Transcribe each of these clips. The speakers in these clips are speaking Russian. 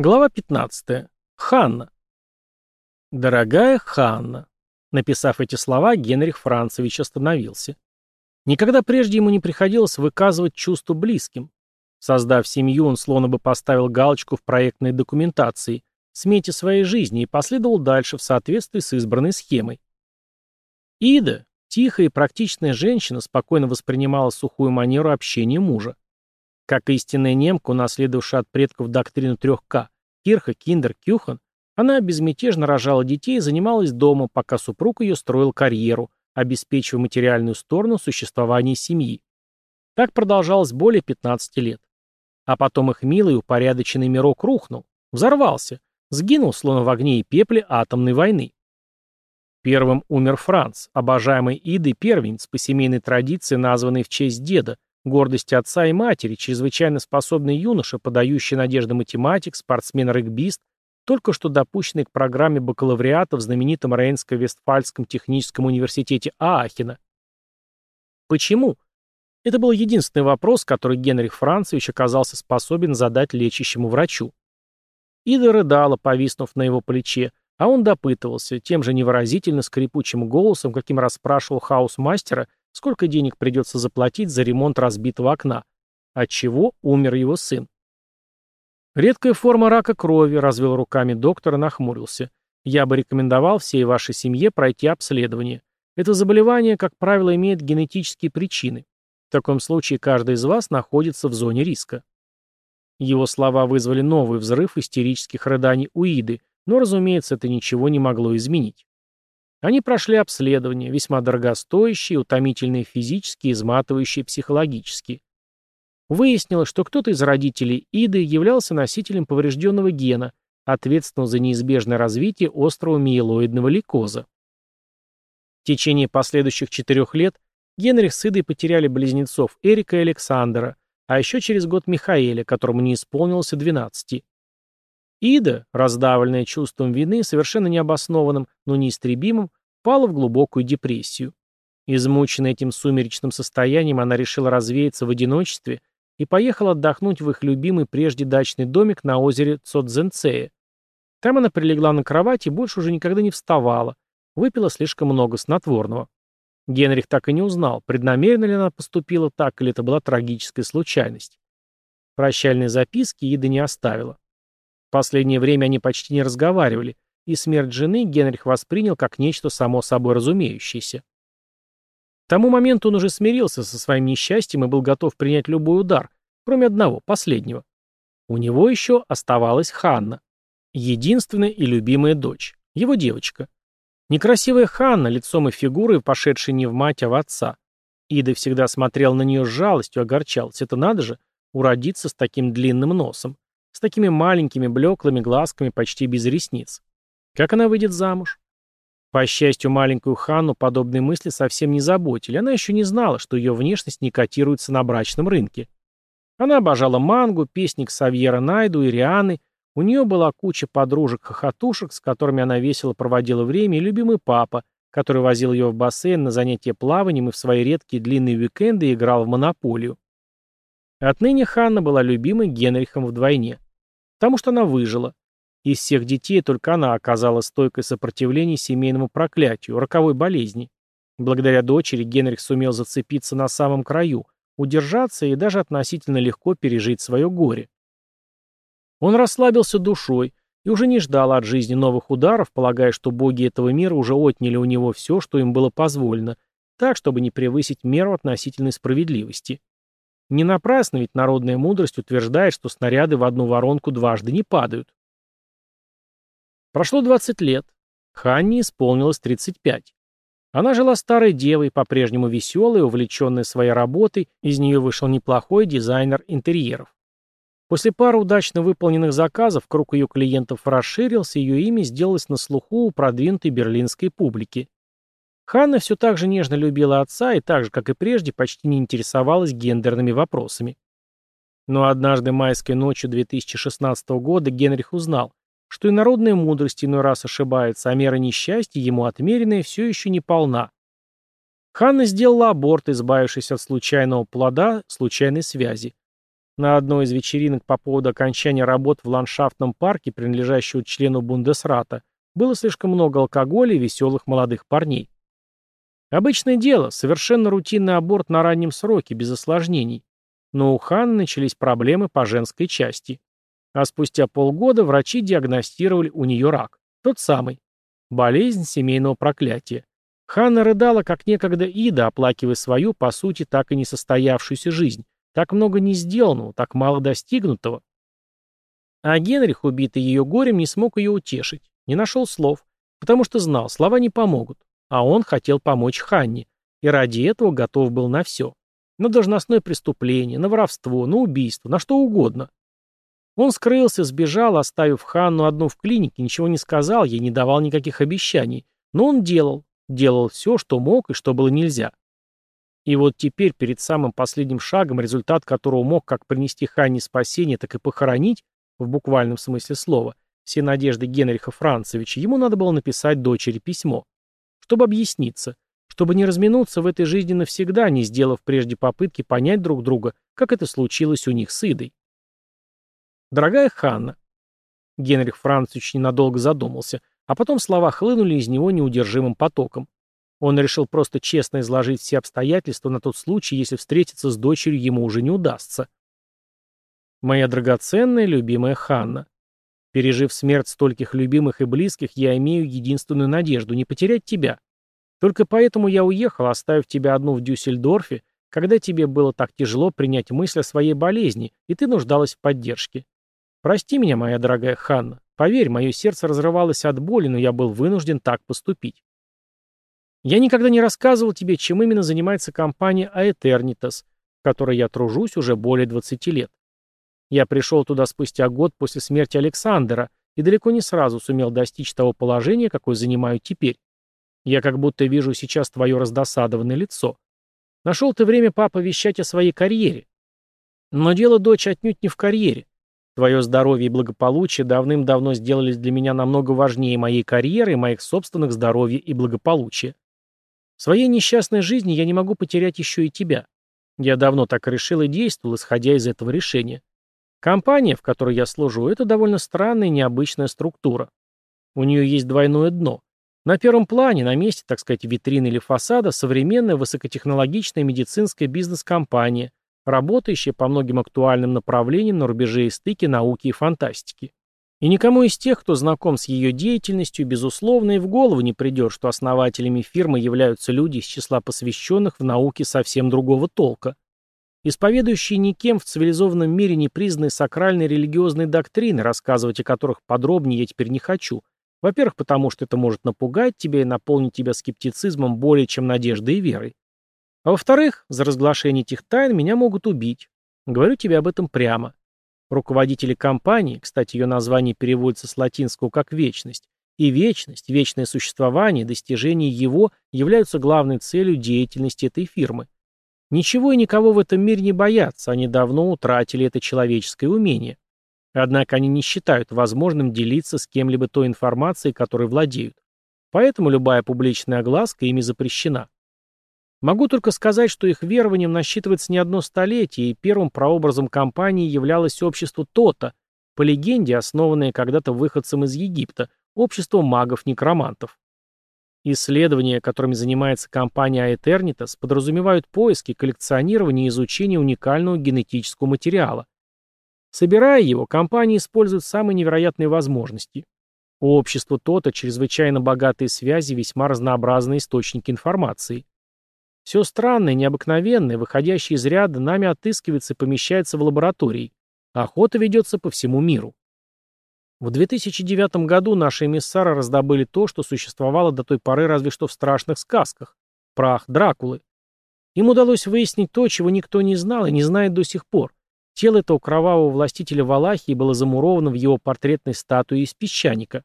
Глава 15. Ханна. «Дорогая Ханна», — написав эти слова, Генрих Францевич остановился. Никогда прежде ему не приходилось выказывать чувство близким. Создав семью, он словно бы поставил галочку в проектной документации, смете своей жизни и последовал дальше в соответствии с избранной схемой. Ида, тихая и практичная женщина, спокойно воспринимала сухую манеру общения мужа. Как истинная немка, унаследовавшая от предков доктрину трех К Кирха, Киндер, Кюхан, она безмятежно рожала детей и занималась дома, пока супруг ее строил карьеру, обеспечивая материальную сторону существования семьи. Так продолжалось более 15 лет. А потом их милый упорядоченный мирок рухнул, взорвался, сгинул, словно в огне и пепле атомной войны. Первым умер Франц, обожаемый Иды первенец по семейной традиции, названный в честь деда, гордости отца и матери, чрезвычайно способный юноша, подающий надежды математик, спортсмен-регбист, только что допущенный к программе бакалавриата в знаменитом Рейнско-Вестфальском техническом университете Аахена. Почему? Это был единственный вопрос, который Генрих Францевич оказался способен задать лечащему врачу. Ида рыдала, повиснув на его плече, а он допытывался, тем же невыразительно скрипучим голосом, каким расспрашивал хаус-мастера, сколько денег придется заплатить за ремонт разбитого окна, от чего умер его сын. Редкая форма рака крови, развел руками доктор и нахмурился. Я бы рекомендовал всей вашей семье пройти обследование. Это заболевание, как правило, имеет генетические причины. В таком случае каждый из вас находится в зоне риска. Его слова вызвали новый взрыв истерических рыданий Уиды, но, разумеется, это ничего не могло изменить. Они прошли обследование, весьма дорогостоящее, утомительное физически, изматывающее психологически. Выяснилось, что кто-то из родителей Иды являлся носителем поврежденного гена, ответственного за неизбежное развитие острого миелоидного лейкоза. В течение последующих четырех лет Генрих с Идой потеряли близнецов Эрика и Александра, а еще через год Михаэля, которому не исполнилось и 12. Ида, раздавленная чувством вины, совершенно необоснованным, но неистребимым, пала в глубокую депрессию. Измученная этим сумеречным состоянием, она решила развеяться в одиночестве и поехала отдохнуть в их любимый прежде дачный домик на озере Цодзенцея. Там она прилегла на кровать и больше уже никогда не вставала, выпила слишком много снотворного. Генрих так и не узнал, преднамеренно ли она поступила так, или это была трагическая случайность. Прощальные записки Ида не оставила. В последнее время они почти не разговаривали, и смерть жены Генрих воспринял как нечто само собой разумеющееся. К тому моменту он уже смирился со своим несчастьем и был готов принять любой удар, кроме одного, последнего. У него еще оставалась Ханна, единственная и любимая дочь, его девочка. Некрасивая Ханна, лицом и фигурой, пошедшая не в мать, а в отца. Ида всегда смотрел на нее с жалостью, огорчалась. Это надо же, уродиться с таким длинным носом. С такими маленькими, блеклыми глазками, почти без ресниц. Как она выйдет замуж? По счастью, маленькую Ханну подобные мысли совсем не заботили. Она еще не знала, что ее внешность не котируется на брачном рынке. Она обожала мангу, песник Савьера Найду и Рианы. У нее была куча подружек-хохотушек, с которыми она весело проводила время, и любимый папа, который возил ее в бассейн на занятия плаванием и в свои редкие длинные уикенды играл в монополию. Отныне Ханна была любимой Генрихом вдвойне, потому что она выжила. Из всех детей только она оказала стойкое сопротивление семейному проклятию, роковой болезни. Благодаря дочери Генрих сумел зацепиться на самом краю, удержаться и даже относительно легко пережить свое горе. Он расслабился душой и уже не ждал от жизни новых ударов, полагая, что боги этого мира уже отняли у него все, что им было позволено, так, чтобы не превысить меру относительной справедливости. Не напрасно, ведь народная мудрость утверждает, что снаряды в одну воронку дважды не падают. Прошло 20 лет. Ханне исполнилось 35. Она жила старой девой, по-прежнему веселой, увлеченной своей работой, из нее вышел неплохой дизайнер интерьеров. После пары удачно выполненных заказов круг ее клиентов расширился, ее имя сделалось на слуху у продвинутой берлинской публики. Ханна все так же нежно любила отца и так же, как и прежде, почти не интересовалась гендерными вопросами. Но однажды майской ночью 2016 года Генрих узнал, что и народная мудрость иной раз ошибается, а мера несчастья ему отмеренная все еще не полна. Ханна сделала аборт, избавившись от случайного плода, случайной связи. На одной из вечеринок по поводу окончания работ в ландшафтном парке, принадлежащего члену Бундесрата, было слишком много алкоголя и веселых молодых парней. Обычное дело, совершенно рутинный аборт на раннем сроке, без осложнений. Но у Ханы начались проблемы по женской части. А спустя полгода врачи диагностировали у нее рак. Тот самый. Болезнь семейного проклятия. Ханна рыдала, как некогда Ида, оплакивая свою, по сути, так и не состоявшуюся жизнь. Так много не сделанного, так мало достигнутого. А Генрих, убитый ее горем, не смог ее утешить, не нашел слов, потому что знал, слова не помогут. А он хотел помочь Ханне, и ради этого готов был на все. На должностное преступление, на воровство, на убийство, на что угодно. Он скрылся, сбежал, оставив Ханну одну в клинике, ничего не сказал, ей не давал никаких обещаний. Но он делал, делал все, что мог и что было нельзя. И вот теперь, перед самым последним шагом, результат которого мог как принести Ханне спасение, так и похоронить, в буквальном смысле слова, все надежды Генриха Францевича, ему надо было написать дочери письмо чтобы объясниться, чтобы не разминуться в этой жизни навсегда, не сделав прежде попытки понять друг друга, как это случилось у них с Идой. «Дорогая Ханна», — Генрих Францович ненадолго задумался, а потом слова хлынули из него неудержимым потоком. Он решил просто честно изложить все обстоятельства на тот случай, если встретиться с дочерью ему уже не удастся. «Моя драгоценная, любимая Ханна», Пережив смерть стольких любимых и близких, я имею единственную надежду — не потерять тебя. Только поэтому я уехал, оставив тебя одну в Дюссельдорфе, когда тебе было так тяжело принять мысль о своей болезни, и ты нуждалась в поддержке. Прости меня, моя дорогая Ханна. Поверь, мое сердце разрывалось от боли, но я был вынужден так поступить. Я никогда не рассказывал тебе, чем именно занимается компания Aeternitas, в которой я тружусь уже более 20 лет. Я пришел туда спустя год после смерти Александра и далеко не сразу сумел достичь того положения, какое занимаю теперь. Я как будто вижу сейчас твое раздосадованное лицо. Нашел ты время, папа, вещать о своей карьере. Но дело, дочь, отнюдь не в карьере. Твое здоровье и благополучие давным-давно сделались для меня намного важнее моей карьеры и моих собственных здоровья и благополучия. В своей несчастной жизни я не могу потерять еще и тебя. Я давно так решил и действовал, исходя из этого решения. Компания, в которой я служу, это довольно странная и необычная структура. У нее есть двойное дно. На первом плане, на месте, так сказать, витрины или фасада, современная высокотехнологичная медицинская бизнес-компания, работающая по многим актуальным направлениям на рубеже и стыке науки и фантастики. И никому из тех, кто знаком с ее деятельностью, безусловно, и в голову не придет, что основателями фирмы являются люди из числа посвященных в науке совсем другого толка – исповедующие никем в цивилизованном мире непризнанные сакральные религиозные доктрины, рассказывать о которых подробнее я теперь не хочу. Во-первых, потому что это может напугать тебя и наполнить тебя скептицизмом более чем надеждой и верой. А во-вторых, за разглашение этих тайн меня могут убить. Говорю тебе об этом прямо. Руководители компании, кстати, ее название переводится с латинского как «вечность», и вечность, вечное существование, достижение его являются главной целью деятельности этой фирмы – Ничего и никого в этом мире не боятся, они давно утратили это человеческое умение. Однако они не считают возможным делиться с кем-либо той информацией, которой владеют. Поэтому любая публичная огласка ими запрещена. Могу только сказать, что их верованием насчитывается не одно столетие, и первым прообразом компании являлось общество Тота, по легенде, основанное когда-то выходцем из Египта, общество магов-некромантов. Исследования, которыми занимается компания Aeternitas, подразумевают поиски, коллекционирование и изучение уникального генетического материала. Собирая его, компания использует самые невероятные возможности. У общества ТОТа чрезвычайно богатые связи весьма разнообразные источники информации. Все странное, необыкновенное, выходящее из ряда, нами отыскивается и помещается в лаборатории. Охота ведется по всему миру. В 2009 году наши эмиссары раздобыли то, что существовало до той поры разве что в страшных сказках – прах Дракулы. Им удалось выяснить то, чего никто не знал и не знает до сих пор. Тело этого кровавого властителя Валахии было замуровано в его портретной статуе из песчаника.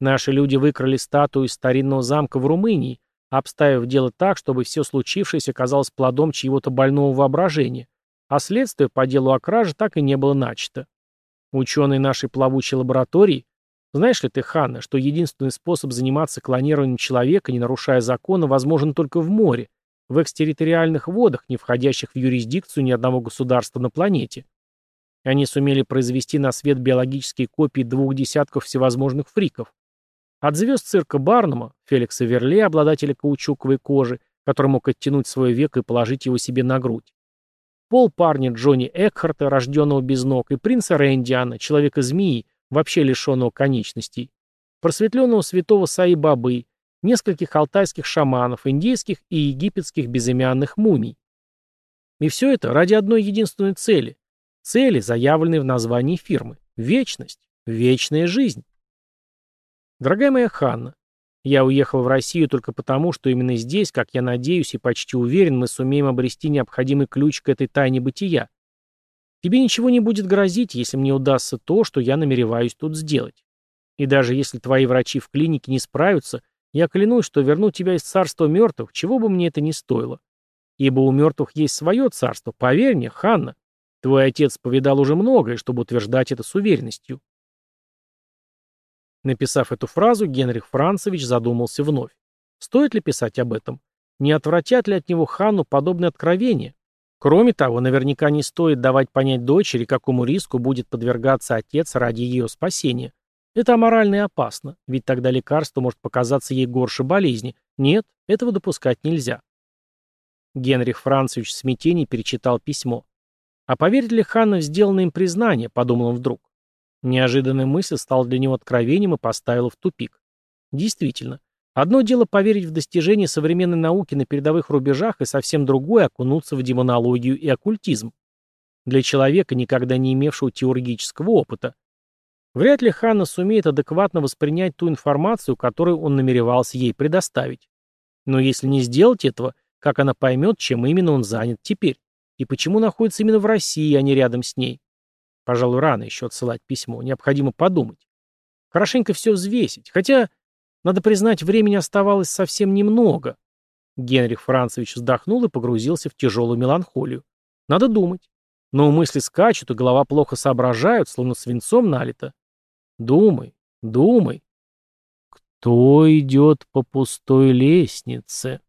Наши люди выкрали статую из старинного замка в Румынии, обставив дело так, чтобы все случившееся казалось плодом чьего-то больного воображения, а следствие по делу о краже так и не было начато. Ученые нашей плавучей лаборатории, знаешь ли ты, Ханна, что единственный способ заниматься клонированием человека, не нарушая закона, возможен только в море, в экстерриториальных водах, не входящих в юрисдикцию ни одного государства на планете. Они сумели произвести на свет биологические копии двух десятков всевозможных фриков. От звезд цирка Барнума, Феликса Верле, обладателя каучуковой кожи, который мог оттянуть свое веко и положить его себе на грудь, Пол парня Джонни Экхарта, рожденного без ног, и принца Рэндиана, человека-змеи, вообще лишенного конечностей, просветленного святого Саи-Бабы, нескольких алтайских шаманов, индейских и египетских безымянных мумий. И все это ради одной единственной цели. Цели, заявленной в названии фирмы. Вечность. Вечная жизнь. Дорогая моя Ханна, я уехал в Россию только потому, что именно здесь, как я надеюсь и почти уверен, мы сумеем обрести необходимый ключ к этой тайне бытия. Тебе ничего не будет грозить, если мне удастся то, что я намереваюсь тут сделать. И даже если твои врачи в клинике не справятся, я клянусь, что верну тебя из царства мертвых, чего бы мне это ни стоило. Ибо у мертвых есть свое царство, поверь мне, Ханна. Твой отец повидал уже многое, чтобы утверждать это с уверенностью. Написав эту фразу, Генрих Францевич задумался вновь. Стоит ли писать об этом? Не отвратят ли от него хану подобные откровения? Кроме того, наверняка не стоит давать понять дочери, какому риску будет подвергаться отец ради ее спасения. Это аморально и опасно, ведь тогда лекарство может показаться ей горше болезни. Нет, этого допускать нельзя. Генрих Францевич в смятении перечитал письмо. А поверит ли Ханна в сделанное им признание, подумал он вдруг. Неожиданная мысль стала для него откровением и поставила в тупик. Действительно, одно дело поверить в достижения современной науки на передовых рубежах, и совсем другое — окунуться в демонологию и оккультизм. Для человека, никогда не имевшего теоргического опыта. Вряд ли Ханна сумеет адекватно воспринять ту информацию, которую он намеревался ей предоставить. Но если не сделать этого, как она поймет, чем именно он занят теперь? И почему находится именно в России, а не рядом с ней? Пожалуй, рано еще отсылать письмо. Необходимо подумать. Хорошенько все взвесить. Хотя, надо признать, времени оставалось совсем немного. Генрих Францевич вздохнул и погрузился в тяжелую меланхолию. Надо думать. Но мысли скачут, и голова плохо соображают, словно свинцом налито. Думай, думай. Кто идет по пустой лестнице?